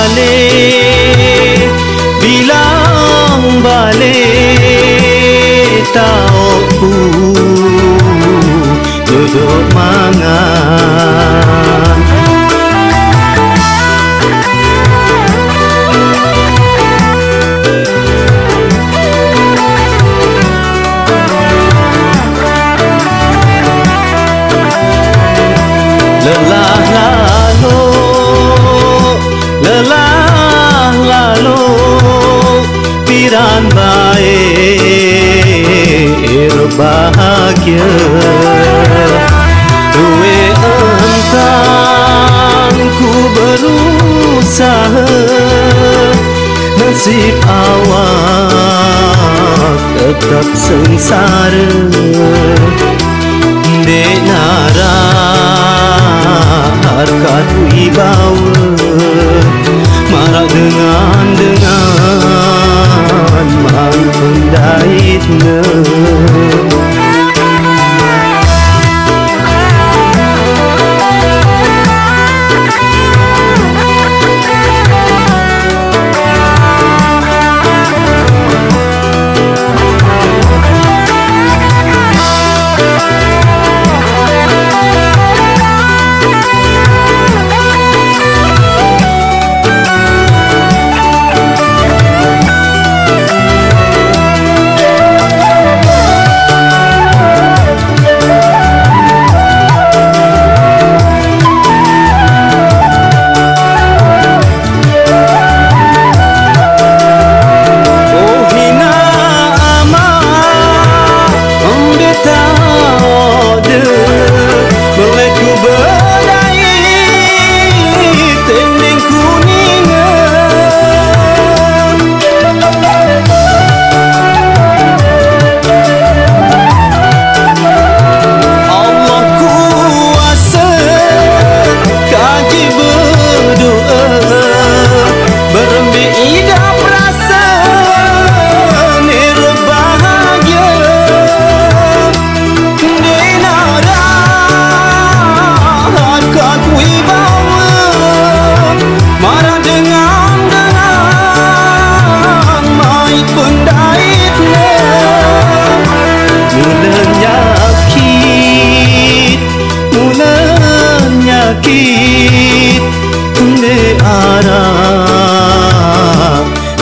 balik Bilang balik Tauku Duduk mangan Dua entang Ku berusaha Nasib awak Tetap sengsara Denara harkat wibawa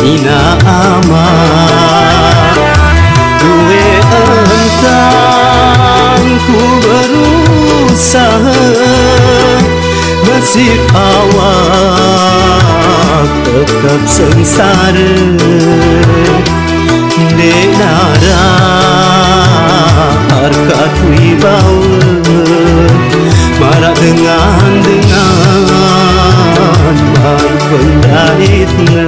Ina ama Dua entang Ku berusaha Nasib awak Tetap sengsara. Denara harkat wibawa Marak dengan dengan Mai pendaitnya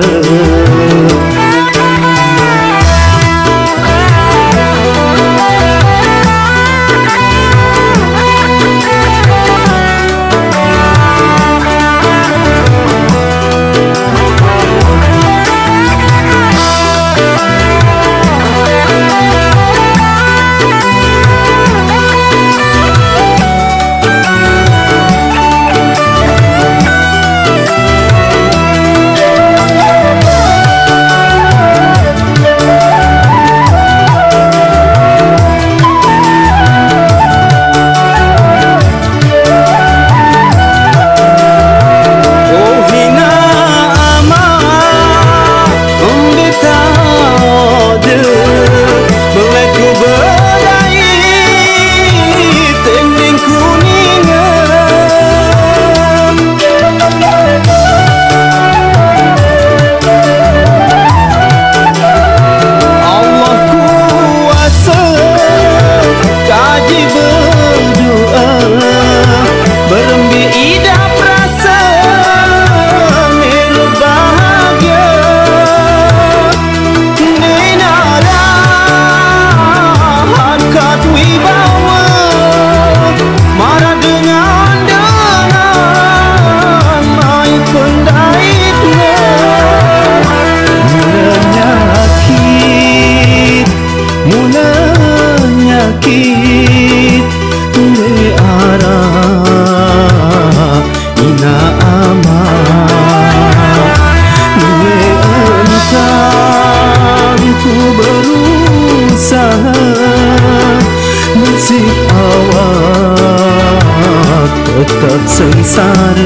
संसार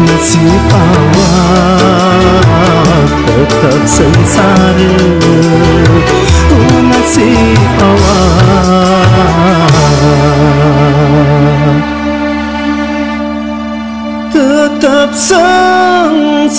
नसी पावा तब संसार ओ नसी पावा tetap sengsara